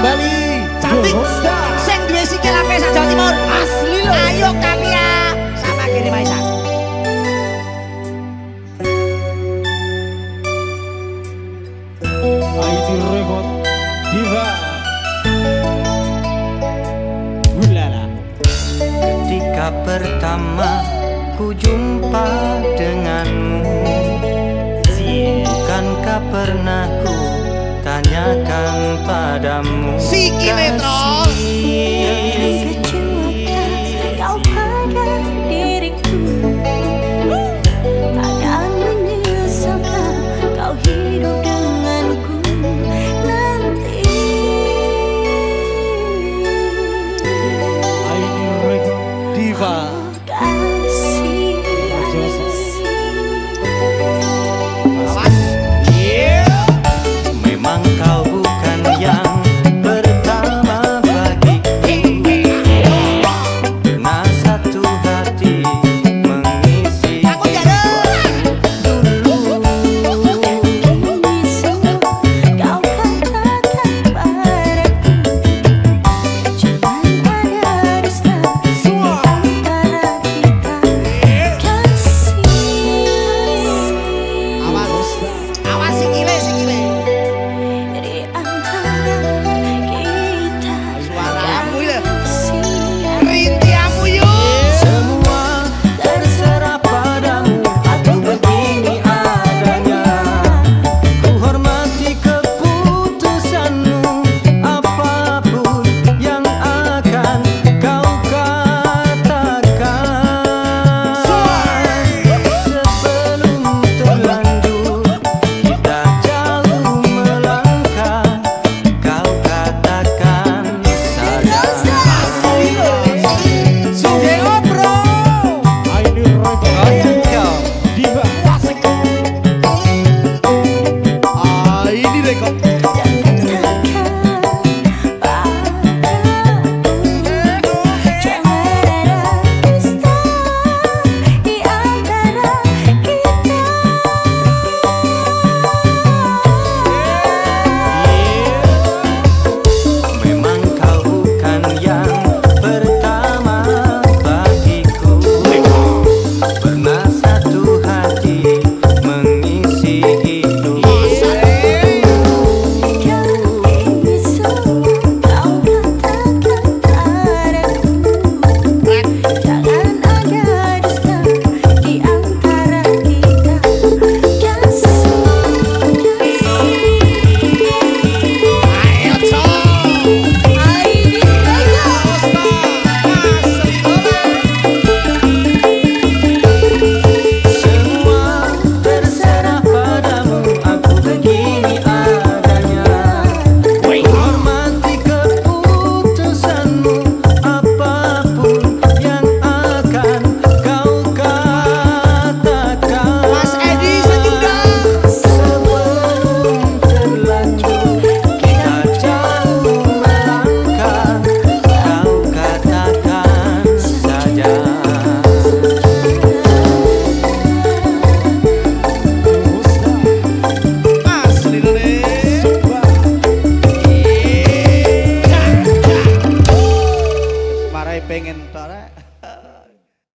kembali Cantik. Rosta. Sing duwe sikil apik sak Jawa Timur. Asli loh. Ayo Kapia. Sama kiri Maisa. IT Record Diva Ulala Ketika pertama ku jumpa denganmu Bukankah pernah ku tanyakan padamu Metro. kasih